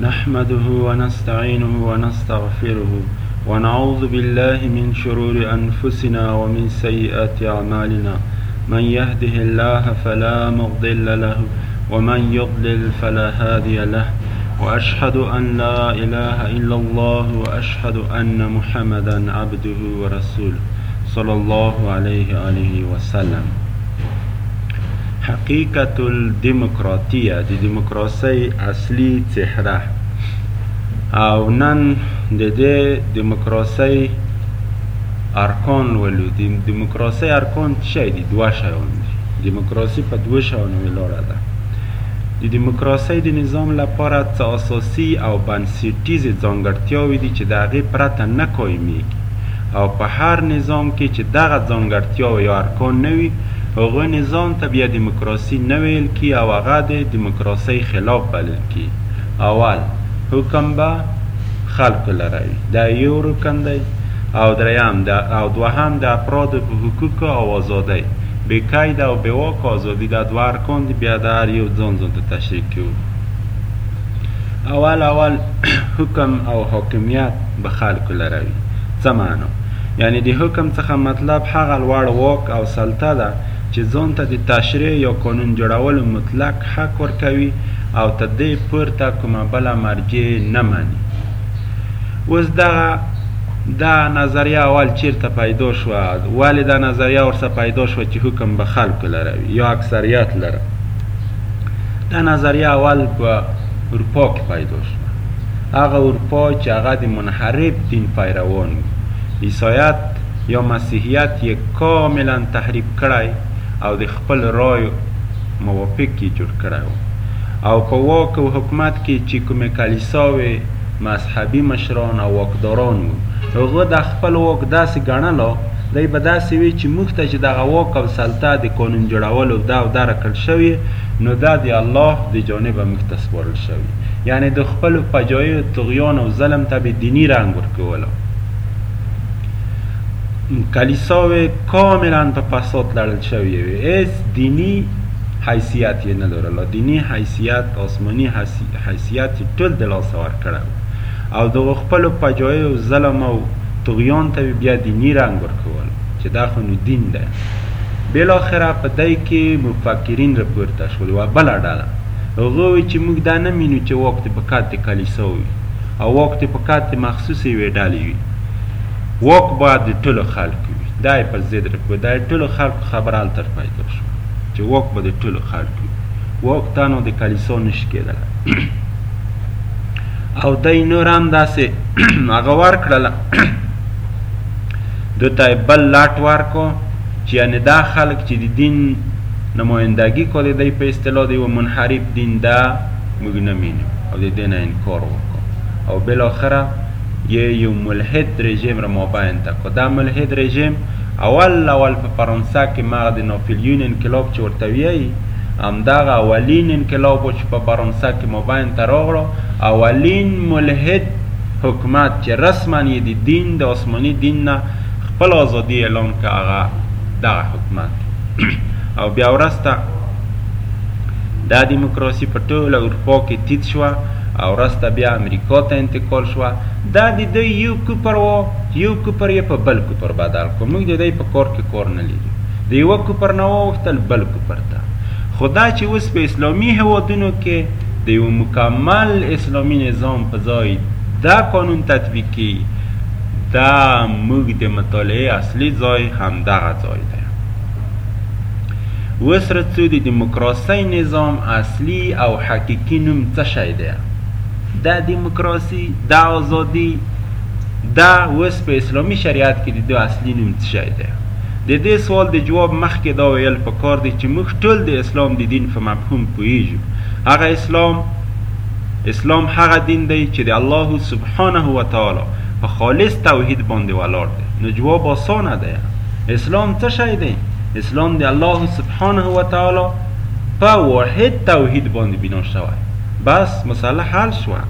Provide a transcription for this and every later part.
نحمده ونستعينه ونستغفره ونعوذ بالله من شرور أنفسنا ومن سيئات أعمالنا من يهده الله فلا مضل له ومن يضلل فلا هادي له وأشهد أن لا إله إلا الله وأشهد أن محمدا عبده ورسوله صلى الله عليه وآله وسلم حقيقة الديموکراتيه، د ديموکراسۍ اصلي څهره، او نن د دې ديموکراسۍ ارکان لولو. د ديموکراسۍ ارکان څه شی دي؟ دوه شيان دي. ديموکراسي په دوو شيانو ولاړه ده. د ديموکراسۍ د نظام لپاره څه اساسي او بنسټيزې ځانګړتياوې دي چې د هغې پرته نه قايمېږي او په هر نظام کې چې دغه ځانګړتياوې يا ارکان نه وي هغه نظام ته بیا دیموکراسي نه ویل کي او هغه د دیموکراسۍ خلاف بلل کي اول حکم به خلکو لره وي دا یو رکن دی او دریم د او دوهم د افرادو په حقوقو او ازادۍ بې قیده او بې واکه ازادي دا دوه ارکان دي بیا د هر یو ځان ځان ته تشریح کوو اول اول حکم او حاکمیت به خلکو لره وي څه معنا یعنی د حکم څخه مطلب هغه لوړ واک او سلطه ده چه ځان ته د تشریع یا قانون جوړولو مطلق حق ورکوی او تر دی پورته کومه بله مرجع نه منی اوس دغه دا نظریه اول چیرته پیدا شوه ولی دا نظریه ورسه پیدا شوه چه حکم به خلق لروی یا اکثریت لره دا نظریه اول په اروپا کی پیدا شوه هغه اورپا چې هغه د منحرف دین پیروان وو، عیسایت یا مسیحیت یې کاملا تحریف کړی او د خپل رای موافق یې جوړ کړی و او په واک او حکومت کې چې کومې کلیساوې، مذهبي مشران او واکداران وو، هغوی دا خپل واک داسې ګڼلو، دی به داسې وي چې موږ ته چې دغه واک او سلطه د قانون جوړولو ده او درکړل شوې، نو ده د الله د جانبه موږ ته سپارل شوې. یعنې د خپلو فجایعو، طغیان او ظلم ته به دیني رنګ ورکولو. کلیساوې کاملا په فساد لړل شوې وې، هیڅ دیني حیثیت یې نه لرلو، دیني حیثیت، آسماني حیثیت یې ټول د لاسه ورکړی و او دغو خپلو فجایعو، ظلم او طغیان ته به بیا دیني رنګ ورکولو، چې دا خو نو دین دی. بالاخره په دی کې مفکرین رپورته شول، یوه بله ډله، هغه وي چې موږ دا نه مینو چې واک ته پکاتې کلیسا وي او واک ته پکاتې مخصوص یوې ډالې وي واک باید د ټولو خلکو وي دا یې په ضد رکو دا یې ټولو خلکو خبر هلته پیدا شو چې واک به د ټولو خلکو وي واک تنها د کلیسا نشي کېدلی او دای نور هم داسې هغه ورکړل دوی ته بل لاټ ورکو چې یعنې دا خلک چې د دین نمایندګي کا د دی په اصطلاح د یوه منحرف دین ده موږ نه مینو او د دې نه انکار وکا او بالاخره یې یو ملحد رژیم را مابین ته کا دا ملحد رژیم اول اول په فرانسه کې مغه د ناپلیون انقلاب چې ورته ویی همدغه اولین انقلاب و چې په فرانسه کې مابین ته راغلو اولین ملحد حکومت چې رسما یې د دین د آسماني دین نه خپل ازادي اعلان که هغه دغه حکومت او بیا ورسته دا دیموکراسي په ټوله اروپا کې تیت شوه او ورسته بیا امریکا ته انتقال شوه دا د دوی یو کوپر و یو کوپر یې په بل کوپر بدل کړو موږ د دوی په کار کې کار نه لري د یوه کوپر نه واوښتل بل کوپر ته خو دا چې اوس په اسلامي هوادونو کې د یو مکمل اسلامي نظام په ځای دا قانون تطبیق کی دا موږ د مطالعې اصلي ځای همدغه ځای ځای دی. اوس رڅو د دیموکراسۍ نظام اصلي او حقیقي نوم څه شی دی؟ دا دیموکراسي، دا ازادي، دا اوس په اسلامي شریعت کې د دې اصلي نوم څه شی دی؟ د دې سوال د جواب مخکې دا ویل پکار دی چې موږ ټول د اسلام د دین په مفهوم پوهیږو. هغه اسلام اسلام هغه دین دی چې د الله سبحانه وتعالی په خالص توحید باندې ولاړ نو جواب آسانه دی اسلام څه شی دی اسلام د الله سبحانه و تعالی په واحد توحید باندې بنا شوی بس مسله حل شوه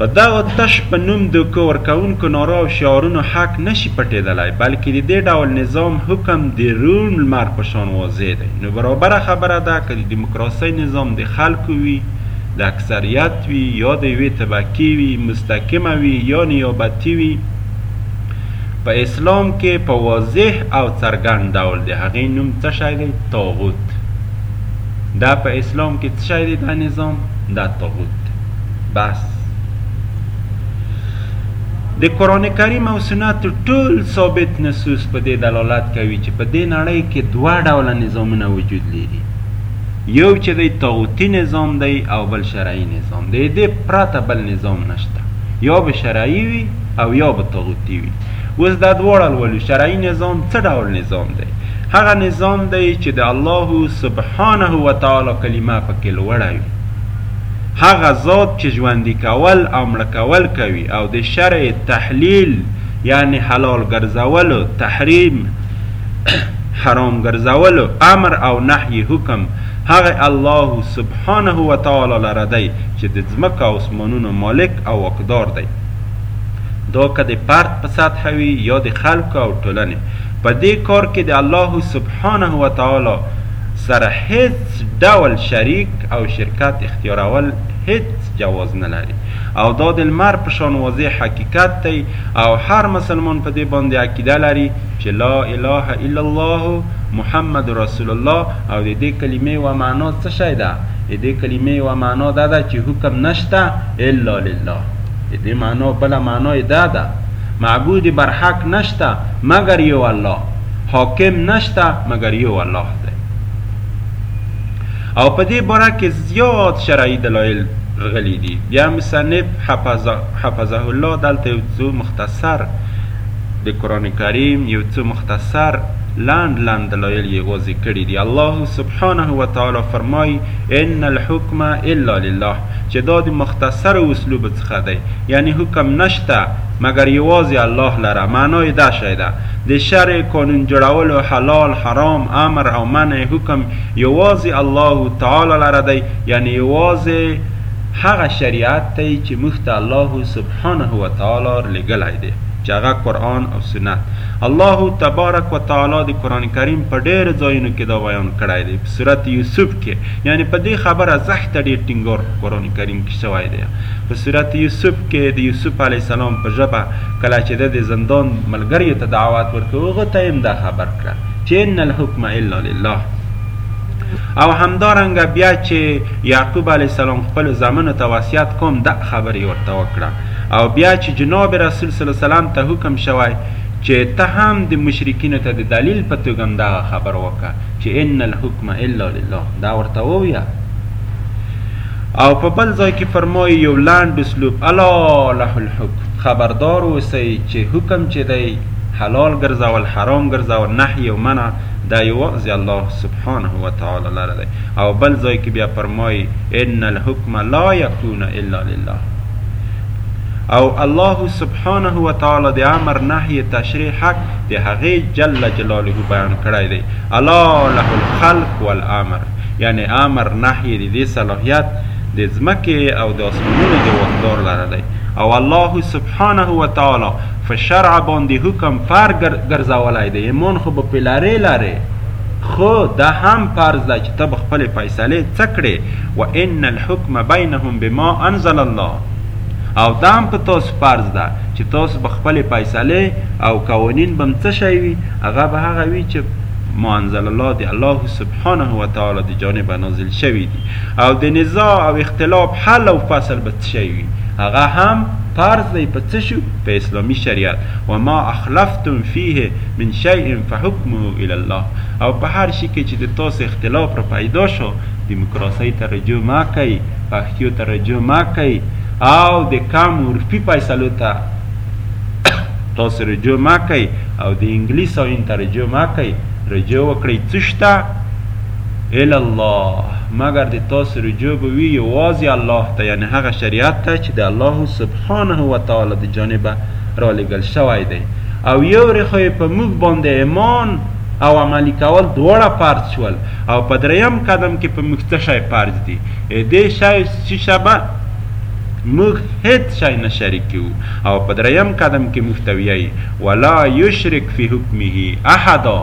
په دغه تش په نوم دوکه ورکوونکو نارو او شعارونو حق نشي پټېدلی بلکې د دې ډول نظام حکم د روڼ لمر په شان واضح دی نو برابره خبره ده که د دیموکراسۍ نظام د خلکو وي د اکثریت وي یا د یوې طبقې وي مستقیمه وي یا نیابتي وي په اسلام کې په واضح او څرګند ډول د هغې نوم څه شی دی طاغوت دا په اسلام کې څه شی دی دا نظام دا طاغوت دی بس د قران کریم او سنت ټول ثابت نصوص په دې دلالت کوي چې په دې نړۍ کې دوه ډوله نظامونه وجود لري یو چې دی طاغوتی نظام دی او بل شرعی نظام دی دې پرته بل نظام نشته یا به شرعی وي او یا به طاغوتی وي اوس دا دواړه لولو شرعی نظام څه ډول نظام دی هغه نظام دی چې د الله سبحانه و تعالی کلمه پکې لوړه وي هغه ذات چې ژوندي کول او مړه کول کوي او د شرع تحلیل یعنی حلال ګرځولو تحریم حرام ګرځولو امر او نهی حکم هغه الله سبحانه و تعالی لره دی چې د ځمکه او اسمانونو مالک او واکدار دی دا که د پرد په سطح وي یا د خلکو او ټولنې په دې کار کې د الله سبحانه و تعالی سره هیڅ ډول شریک او شرکت اختیارول هیڅ جواز نه لري او دا د لمر په شان واضح حقیقت دی او هر مسلمان په دې باندې عقیده لري چې لا اله الا الله محمد رسول الله او د دې کلمې یوه معنا څه شی ده د دې کلمې یوه معنا دا ده چې حکم نشته الا لله د دې معنا بله معنا یې دا ده معبود برحق نشته مګر یو الله حاکم نشته مګر یو الله دی او په دې باره کې زیات شرعي دلایل رغلي دي بیا مصنف حفظه الله دلته یو څو مختصر د قرآن کریم یو څه مختصر لنډ لنډ دلایل یې واضح کړي دي الله سبحانه و تعالی فرمای ان الحکم الا لله چې دا د مختصر اسلوب څخه دی یعنی حکم نشته مګر یوازې الله لره معنا یې دا شی ده د شرع قانون جوړولو حلال حرام امر او منع حکم یوازې الله تعالی لره دی یعنی یوازې هغه شریعت دی چې موږ ته الله سبحانه سبحانه و تعالی لېږلی دی چې هغه قرآن او سنت الله تبارک و تعالی د قرآن کریم په ډېرو ځایونو کې دا بیان کړی دی په سورت یوسف کې یعنی په دې خبره زښته ډېر ټینګار په قرآن کریم کې شوی دی په سورت یوسف کې د یوسف علیه السلام په ژبه کله چې د زندان ملګریو ته دعوت ورکړ هغو ته یې دا خبر کړه چې ان الحکم الا لله او همدارنګه بیا چې یعقوب علیه السلام خپل زامنو ته وصیت کوم د خبر یې ورته وکړه او بیا چې جناب رسول صلی الله علیه وسلم ته حکم شوی چې ته هم د مشرکینو ته د دلیل په توګه همدغه خبر وکړه چې ان الحکم الا لله دا ورته وویه او په بل ځای کې فرمایي یو لنډ اسلوب الا له الحکم خبردار اوسئ چې حکم چې دی حلال ګرځول حرام ګرځول نهی او منع دا یوازې الله سبحانه وتعالی لره دی او بل ځای کې بیا فرمایي ان الحکم لا یکون الا لله او الله سبحانه و تعالی د امر نهی تشریح حق د هغه جل جلاله بیان کړی دی الا له الخلق والامر یعنی امر نهی د دې صلاحیت د ځمکه او د اسمانونو د واکدار لره دی او الله سبحانه و تعالی په شرع باندې حکم فر ګرځولی دی ایمان خو به په لرې لرې خو دا هم فرض ده چې ته به خپلې فیصلې څه کړې و ان الحکم بینهم بما انزل الله او دا هم په تاسو فرض ده چې تاسو به خپلې فیصلې او قوانین به هم څه شی وي هغه به هغه وي چې ما انزل الله د الله سبحانه و تعالی د جانب نازل شوی دی او د نزاع او اختلاف حل او فصل به څه وي هغه هم فرض دی په څه شو په اسلامي شریعت و ما اخلفتم فيه من شیء فحکمه الی الله او په هر شي کې چې د تاسو اختلاف را پیدا شو دیموکراسۍ ته رجوع مه کئ، پښتیو ته رجوع مه کئ او د کم عرفي فیصلو ته تاسو رجوع مه کئ او د انګلیس آئین ته رجوع مه کئ، رجوع وکړئ څوش ته؟ الی الله مګر د تاسو رجوع به وي یوازې الله ته یعنې هغه شریعت ته چې د الله سبحانه وتعالی د جانبه را لېږل شوی دی. او یو رخه یې په موږ باندې ایمان او عملی کول دواړه فرض شول او په دریم قدم کې په موږ څه شی فرض دي دې شی چې شبه موږ هیڅ شی نه شریکو او په دریم قدم کې موږ ته ویایي ولا یشرک فی حکمه احدا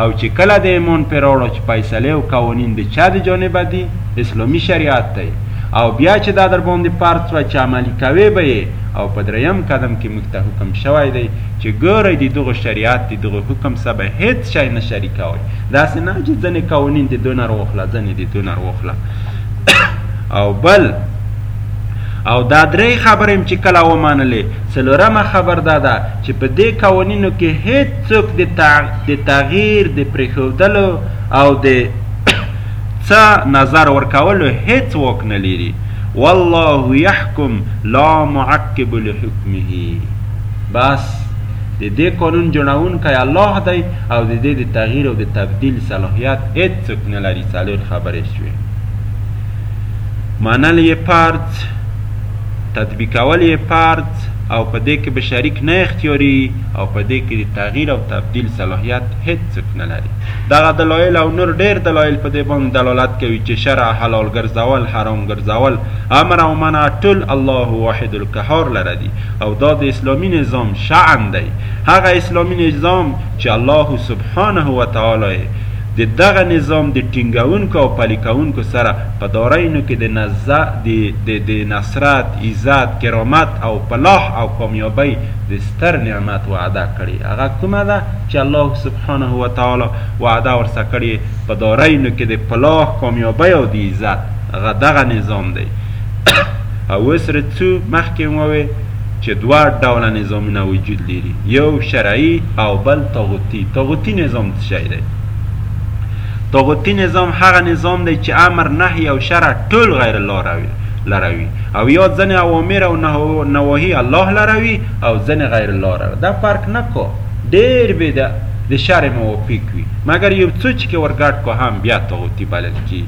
او چې کله د ایمان پر راړو چې فیصله او قوانین د چا د جانبه دي اسلامي شریعت دی او بیا چې دا در باندې فرض شوه چې عملي کوې به یې او په دریم قدم کې موږ ته حکم شوی دی چې ګورئ د دغو شریعت د دغو حکم سبه هیڅ شی نه شریکوئ داسې نه چې ځنې قوانین د دونر وخلا ځنې د دونر وخلا او بل او دا درې خبرې چې کله ومنلې څلورمه خبر دا ده چې په دې قوانینو کې هیڅ څوک د تغییر د پریښودلو او د څه نظر ورکولو هیڅ واک نه لیري والله يحكم لا معقب لحكمه بس د دې قانون جوړونکی الله دی او د دې د تغییر او د تبدیل صلاحیت هیڅ څوک نه لري څلور خبرې شوې منل یې فرض تطبیقول یې فرض او په دې کې به شریک نه اختیاري او په دې کې د تغییر او تبدیل صلاحیت هیڅ څوک نه لري دغه دلایل او نور ډېر دلایل په دې باندې دلالت کوي چې شرع حلال ګرځول، حرام ګرځول، امر او منع ټول الله واحد القهار لره دي او دا د اسلامي نظام شأن دی، هغه اسلامي نظام چې الله سبحانه وتعالی یې د دغه نظام د ټینګونکو او پلي کوونکو سره په دارینو کې د د نصرت، عزت، کرامت او پلاح او کامیابۍ د ستر نعمت وعده کړې هغه کومه ده؟ چه الله سبحانه وتعالی وعده ورسه کړی په دارینو کې د پلاح کامیابی او د عزت هغه دغه نظام دی او اوس ره څو مخکې هم ووې چه دوه ډوله نظامونه وجود لیری یو شرعی او بل طاغوتی طاغوتی نظام څه شی دی طاغوتی نظام هغه نظام دی چه امر نهی او شرع ټول غیر الله روی لروي او یا ځنې اوامر او نواهی الله لروي او ځنې غیر الله لروي دا فرق نه کو ډیر به د د شرع موافق وي مګر یو څه چې که ورګډ کو هم بیا طاغوتي بلل کی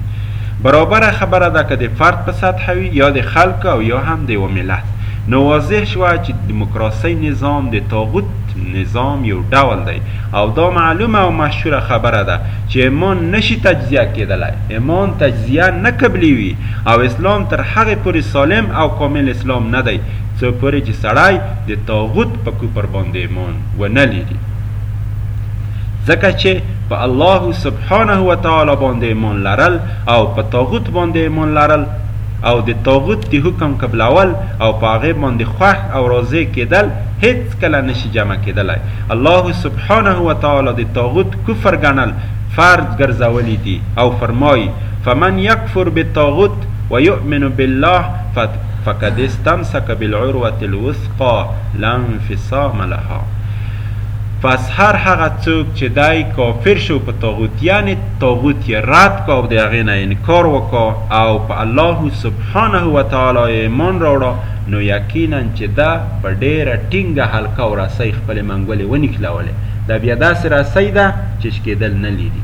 برابره خبره ده که د فرد په سطح وي یا د خلکو او یا هم د یو ملت نو واضح شوه چې د دیموکراسۍ نظام د طاغوت نظام یو ډول دی او دا معلومه او مشهوره خبره ده چې ایمان نشي تجزیه کېدلی ایمان تجزیه نه قبلوي او اسلام تر هغې پورې سالم او کامل اسلام نه دی څو پورې چې سړی د طاغوت په کفر باندې ایمان و نه لیري ځکه چې په الله سبحانه و تعالی باندې ایمان لرل او په طاغوت باندې ایمان لرل او د طاغوت د حکم قبلول او په هغه باندې خوښ او راضي کېدل هیڅ کله نشي جمع کېدلی الله سبحانه و تعالی د طاغوت کفر ګڼل فرض ګرځولي دي او فرمایي فمن یکفر بالطاغوت ويؤمن بالله فقد استمسك بالعروة الوثقى قا لا انفصام لها پس هر هغه څوک چې دای کافر شو په طاغوت یعنی طاغوت یې رد کا او د هغې نه انکار وکا او په الله سبحانه و تعالی یې ایمان راوړه نو یقینا چې ده په ډیره ټینګه حلقه او رسۍ خپلې منګولې ونښلولې دا بیا داسې رسۍ ده چې شکېدل نه لري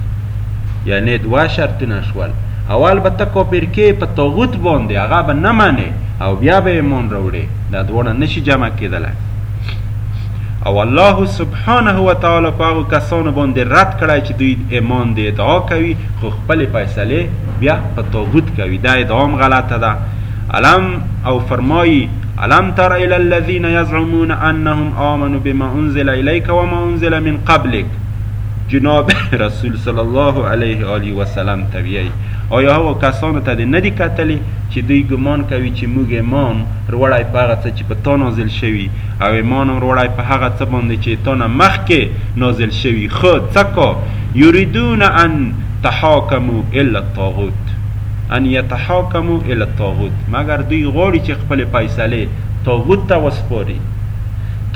یعنی دوه شرطونه شول اول به ته کافر کې په طاغوت باندې هغه به نه منې او بیا به ایمان راوړې دا دواړه نشي جمع کېدلی او الله سبحانه و تعالی په هغو کسانو باندې رد کړی چې دوی ایمان د ادعا کوي خو خپلې فیصلې بیا په تابوت کوي دا ادعا هم غلطه ده علم او فرمایي علم تر الى الذين يزعمون انهم آمنوا بما انزل اليك وما انزل من قبلك جناب رسول صلی الله علیه و آله وسلم ته ویایي آیا هغو کسانو ته دې نه دي کتلي چې دوی ګمان کوي چې موږ ایمان روړی په هغه څه چې په تا نازل شوي او ایمان هم روړی په هغه څه باندې چې تا نه مخکې نازل شوي خو څکه یریدون ان تحاکمو الی الطاغوت ان یتحاکمو الی الطاغوت مګر دوی غواړي چې خپلې فیصلې طاغوت ته وسپاري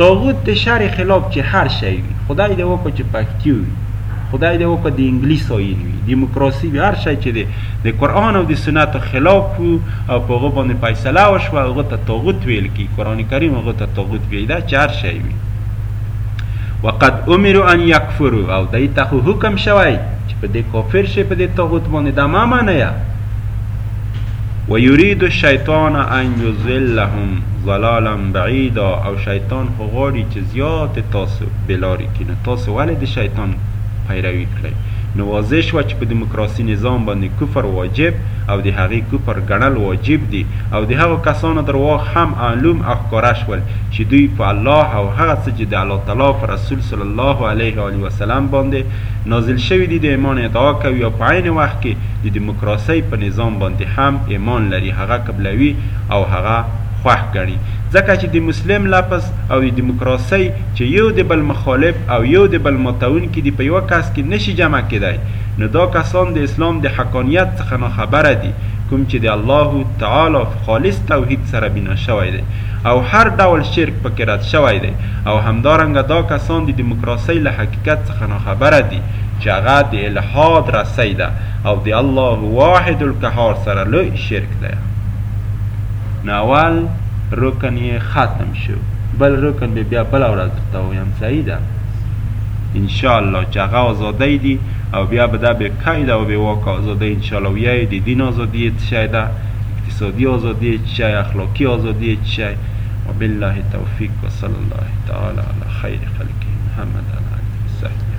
طاغوت د شرع خلاف چې هر شی وي خدای دې وکړو چې پښتیو وي خدای دی وکړه د انګلیس سایل وي دیموکراسي وي هر شی چې دی د قرآن او د سنت خلاف وو او په هغه باندې فیصله وشوه هغه ته طاغوت ویل کی قرآن کریم هغه ته طاغوت ویل دا چې هر شی وي وقد امروا ان یکفروا او دای ته خو حکم شوی چې په دې کافر شي په دې طاغوت باندې دا ما منیا ويريد الشیطان ان یذلهم ضلالا بعیدا او شیطان خو غواړي چې زیات تاسو بلاری کینو تاسو ولې د شیطان پیروي کړئ؟ نو واضح شوه چې په دیموکراسي نظام باندې کفر واجب او د هغې کفر ګڼل واجب دي او د هغو کسانو درواغ هم معلوم او ښکاره شول چې دوی په الله او هغه څه چې د الله تعالی په رسول صلی الله علیه وآله وسلم باندې نازل شوي دي د ایمان ادعا کوي او په عین وخت کې د دیموکراسۍ په نظام باندې هم ایمان لري هغه قبلوي او هغه خوښ ګڼي ځکه چې د مسلم لفظ او د دیموکراسۍ چې يو د بل مخالف او يو د بل ماتونکي دي په يوه کس کې نشي جمع کيدای نو دا کسان د اسلام د حقانيت څخه ناخبره دي کوم چې د الله تعالی په خالص توحيد سره بنا شوی دی او هر ډول شرک پکې رد شوی دی او همدارنګه دا کسان د ديموکراسۍ له حقيقت څخه ناخبره دي چې هغه د الحاد رسۍ ده او د الله واحد القهار سره لوی شرک دی نو اول رکن يې ختم شو. بل رکن به بیا بل ورځ درته ووایم صحیح ده ان شاء الله چې هغه ازادۍ دي او بیا به دا به قید او به واک ازادۍ ان شاء الله ویای د دین ازادي څه شی ده اقتصادي ازادي څه شی اخلاقي ازادي څه شی وبالله توفیق وصلی الله تعالی علی خیر خلقه محمد علی اله وصحبه